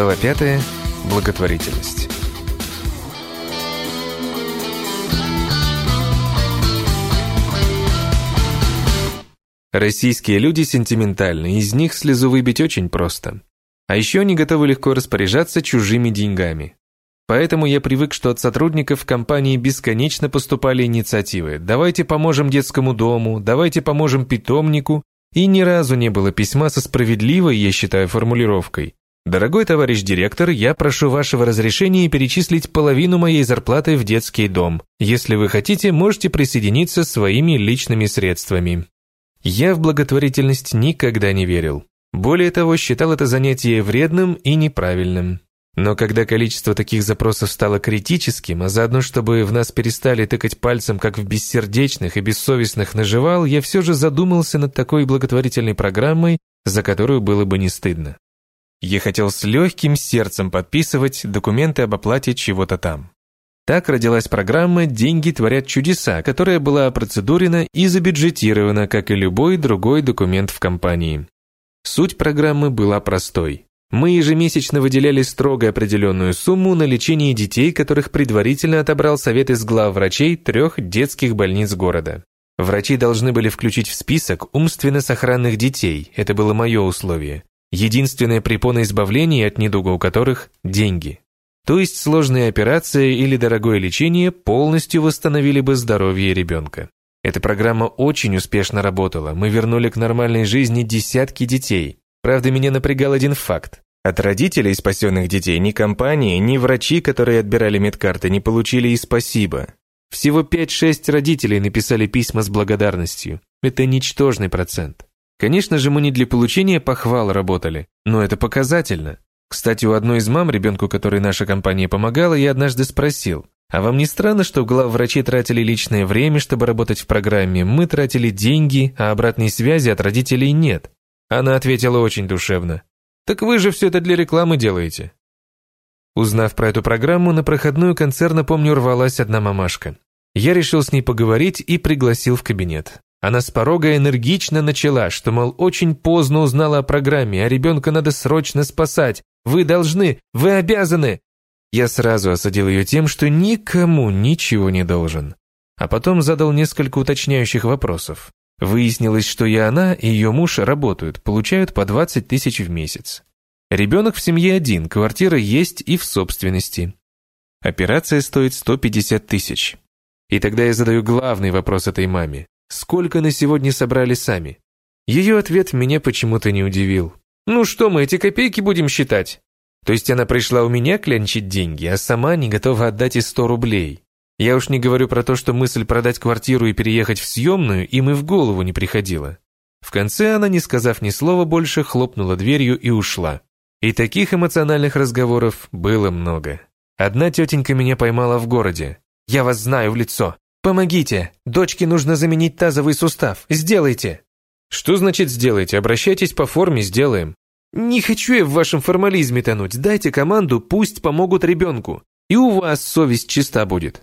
Глава 5. Благотворительность. Российские люди сентиментальны, из них слезу выбить очень просто. А еще они готовы легко распоряжаться чужими деньгами. Поэтому я привык, что от сотрудников компании бесконечно поступали инициативы «давайте поможем детскому дому», «давайте поможем питомнику», и ни разу не было письма со справедливой, я считаю, формулировкой «Дорогой товарищ директор, я прошу вашего разрешения перечислить половину моей зарплаты в детский дом. Если вы хотите, можете присоединиться своими личными средствами». Я в благотворительность никогда не верил. Более того, считал это занятие вредным и неправильным. Но когда количество таких запросов стало критическим, а заодно, чтобы в нас перестали тыкать пальцем, как в бессердечных и бессовестных наживал, я все же задумался над такой благотворительной программой, за которую было бы не стыдно. Я хотел с легким сердцем подписывать документы об оплате чего-то там. Так родилась программа «Деньги творят чудеса», которая была процедурена и забюджетирована, как и любой другой документ в компании. Суть программы была простой. Мы ежемесячно выделяли строго определенную сумму на лечение детей, которых предварительно отобрал совет из глав врачей трех детских больниц города. Врачи должны были включить в список умственно сохранных детей, это было мое условие. Единственная препона избавления от недуга у которых – деньги. То есть сложная операция или дорогое лечение полностью восстановили бы здоровье ребенка. Эта программа очень успешно работала, мы вернули к нормальной жизни десятки детей, Правда, меня напрягал один факт. От родителей спасенных детей ни компании, ни врачи, которые отбирали медкарты, не получили и спасибо. Всего 5-6 родителей написали письма с благодарностью. Это ничтожный процент. Конечно же, мы не для получения похвал работали, но это показательно. Кстати, у одной из мам, ребенку которой наша компания помогала, я однажды спросил, а вам не странно, что главврачи тратили личное время, чтобы работать в программе, мы тратили деньги, а обратной связи от родителей нет? Она ответила очень душевно. «Так вы же все это для рекламы делаете». Узнав про эту программу, на проходную концерна, помню, рвалась одна мамашка. Я решил с ней поговорить и пригласил в кабинет. Она с порога энергично начала, что, мол, очень поздно узнала о программе, а ребенка надо срочно спасать. Вы должны, вы обязаны. Я сразу осадил ее тем, что никому ничего не должен. А потом задал несколько уточняющих вопросов. Выяснилось, что и она, и ее муж работают, получают по 20 тысяч в месяц. Ребенок в семье один, квартира есть и в собственности. Операция стоит 150 тысяч. И тогда я задаю главный вопрос этой маме. Сколько на сегодня собрали сами? Ее ответ меня почему-то не удивил. Ну что мы эти копейки будем считать? То есть она пришла у меня клянчить деньги, а сама не готова отдать и 100 рублей. Я уж не говорю про то, что мысль продать квартиру и переехать в съемную им и в голову не приходила. В конце она, не сказав ни слова больше, хлопнула дверью и ушла. И таких эмоциональных разговоров было много. Одна тетенька меня поймала в городе. «Я вас знаю в лицо. Помогите! Дочке нужно заменить тазовый сустав. Сделайте!» «Что значит сделайте? Обращайтесь по форме, сделаем». «Не хочу я в вашем формализме тонуть. Дайте команду, пусть помогут ребенку. И у вас совесть чиста будет».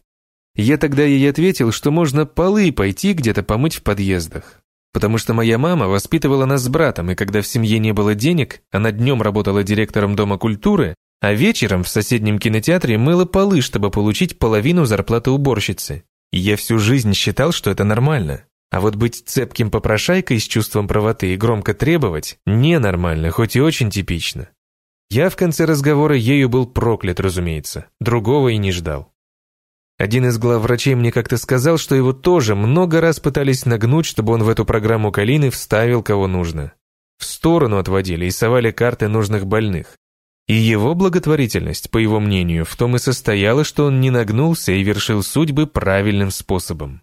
Я тогда ей ответил, что можно полы пойти где-то помыть в подъездах. Потому что моя мама воспитывала нас с братом, и когда в семье не было денег, она днем работала директором Дома культуры, а вечером в соседнем кинотеатре мыла полы, чтобы получить половину зарплаты уборщицы. Я всю жизнь считал, что это нормально. А вот быть цепким попрошайкой с чувством правоты и громко требовать – ненормально, хоть и очень типично. Я в конце разговора ею был проклят, разумеется. Другого и не ждал. Один из главврачей мне как-то сказал, что его тоже много раз пытались нагнуть, чтобы он в эту программу Калины вставил кого нужно. В сторону отводили и совали карты нужных больных. И его благотворительность, по его мнению, в том и состояла, что он не нагнулся и вершил судьбы правильным способом.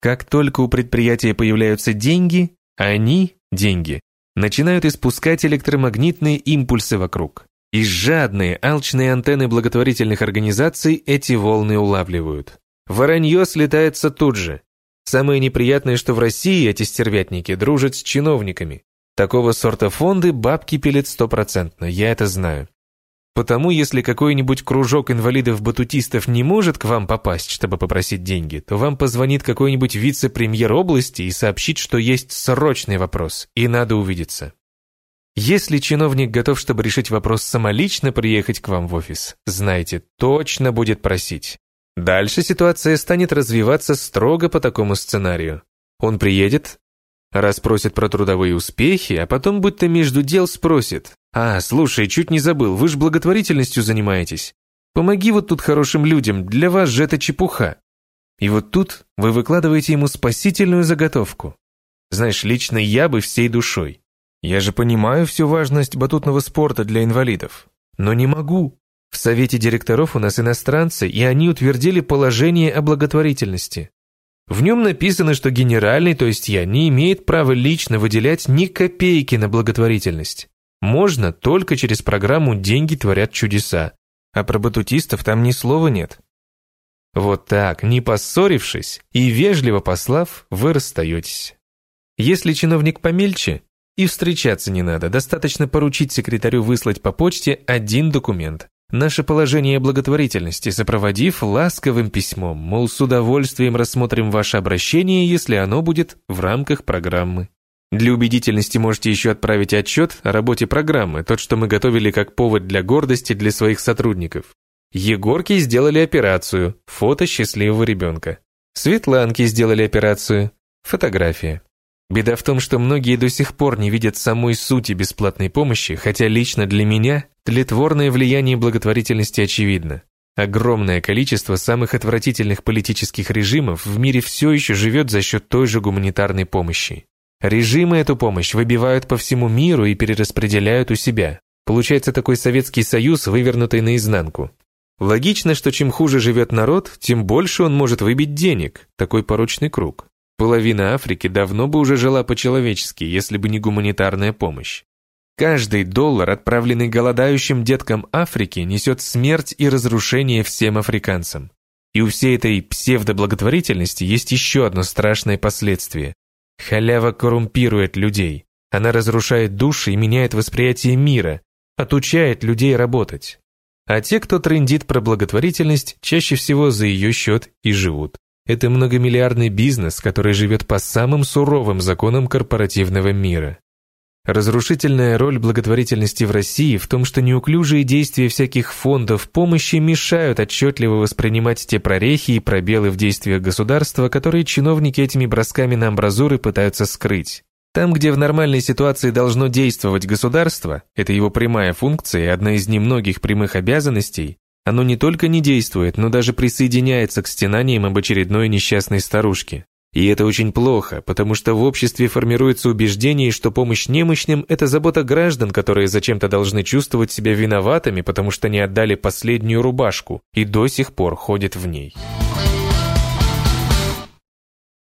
Как только у предприятия появляются деньги, они, деньги, начинают испускать электромагнитные импульсы вокруг. И жадные, алчные антенны благотворительных организаций эти волны улавливают. Воронье слетается тут же. Самое неприятное, что в России эти стервятники дружат с чиновниками. Такого сорта фонды бабки пилят стопроцентно, я это знаю. Потому если какой-нибудь кружок инвалидов-батутистов не может к вам попасть, чтобы попросить деньги, то вам позвонит какой-нибудь вице-премьер области и сообщит, что есть срочный вопрос, и надо увидеться. Если чиновник готов, чтобы решить вопрос самолично приехать к вам в офис, знайте, точно будет просить. Дальше ситуация станет развиваться строго по такому сценарию. Он приедет, расспросит про трудовые успехи, а потом будто между дел спросит. «А, слушай, чуть не забыл, вы же благотворительностью занимаетесь. Помоги вот тут хорошим людям, для вас же это чепуха». И вот тут вы выкладываете ему спасительную заготовку. Знаешь, лично я бы всей душой. Я же понимаю всю важность батутного спорта для инвалидов. Но не могу. В совете директоров у нас иностранцы, и они утвердили положение о благотворительности. В нем написано, что генеральный, то есть я, не имеет права лично выделять ни копейки на благотворительность. Можно только через программу «Деньги творят чудеса». А про батутистов там ни слова нет. Вот так, не поссорившись и вежливо послав, вы расстаетесь. Если чиновник помельче, и встречаться не надо, достаточно поручить секретарю выслать по почте один документ. Наше положение благотворительности, сопроводив ласковым письмом, мол, с удовольствием рассмотрим ваше обращение, если оно будет в рамках программы. Для убедительности можете еще отправить отчет о работе программы, тот, что мы готовили как повод для гордости для своих сотрудников. Егорки сделали операцию, фото счастливого ребенка. Светланки сделали операцию, фотография. Беда в том, что многие до сих пор не видят самой сути бесплатной помощи, хотя лично для меня тлетворное влияние благотворительности очевидно. Огромное количество самых отвратительных политических режимов в мире все еще живет за счет той же гуманитарной помощи. Режимы эту помощь выбивают по всему миру и перераспределяют у себя. Получается такой Советский Союз, вывернутый наизнанку. Логично, что чем хуже живет народ, тем больше он может выбить денег, такой порочный круг. Половина Африки давно бы уже жила по-человечески, если бы не гуманитарная помощь. Каждый доллар, отправленный голодающим деткам Африки, несет смерть и разрушение всем африканцам. И у всей этой псевдоблаготворительности есть еще одно страшное последствие. Халява коррумпирует людей. Она разрушает души и меняет восприятие мира, отучает людей работать. А те, кто трендит про благотворительность, чаще всего за ее счет и живут. Это многомиллиардный бизнес, который живет по самым суровым законам корпоративного мира. Разрушительная роль благотворительности в России в том, что неуклюжие действия всяких фондов помощи мешают отчетливо воспринимать те прорехи и пробелы в действиях государства, которые чиновники этими бросками на амбразуры пытаются скрыть. Там, где в нормальной ситуации должно действовать государство, это его прямая функция и одна из немногих прямых обязанностей, оно не только не действует, но даже присоединяется к стенаниям об очередной несчастной старушке. И это очень плохо, потому что в обществе формируется убеждение, что помощь немощным – это забота граждан, которые зачем-то должны чувствовать себя виноватыми, потому что не отдали последнюю рубашку и до сих пор ходят в ней.